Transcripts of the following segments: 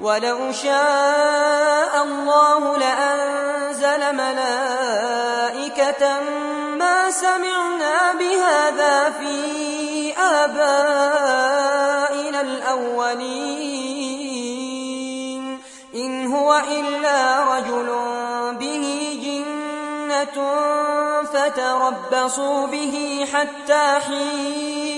ولو شاء الله لأنزل ملائكة ما سمعنا بهذا في آبائنا الأولين. إن هو إلا رجل به جنة فتربصوا به حتى حين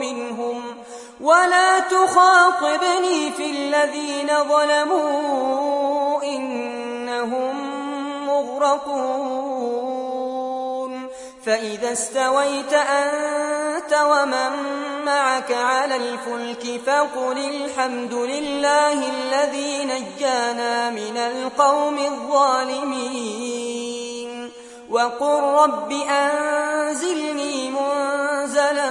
منهم ولا تخاطبني في الذين ظلموا إنهم مغرقون فإذا استويت أنت ومن معك على الفلك فقل الحمد لله الذي نجانا من القوم الظالمين وقل رب أنزلني منزلا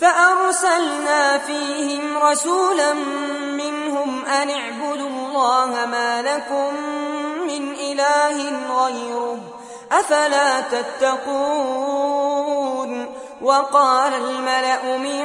فأرسلنا فيهم رسولا منهم أن اعبدوا الله ما لكم من إله غيره أفلا تتقون وقال الملأ من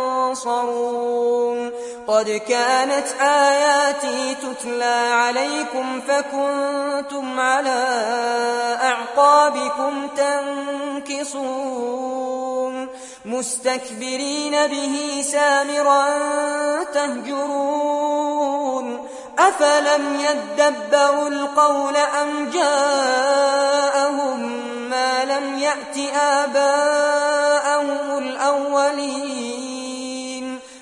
قد كانت آياتي تتلى عليكم فكنتم على أعقابكم تنكصون. مستكبرين به سامرا تهجرون. أفلم يدبروا القول أم جاءهم ما لم يأت آباءهم الأولين؟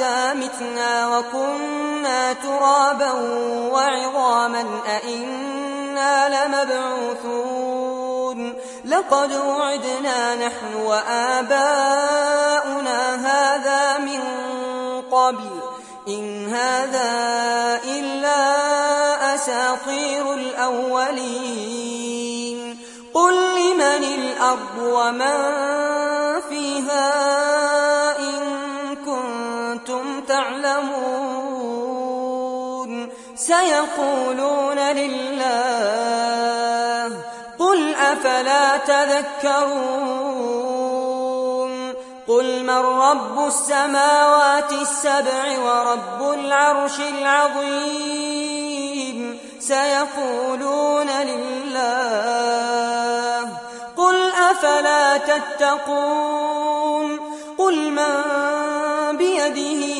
أئذا متنا وكنا ترابا وعظاما أئنا لمبعوثون لقد وعدنا نحن وآباؤنا هذا من قبل إن هذا إلا أساطير الأولين قل لمن الأرض ومن فيها سيقولون لله قل أفلا تذكرون قل من رب السماوات السبع ورب العرش العظيم سيقولون لله قل أفلا تتقون قل من بيده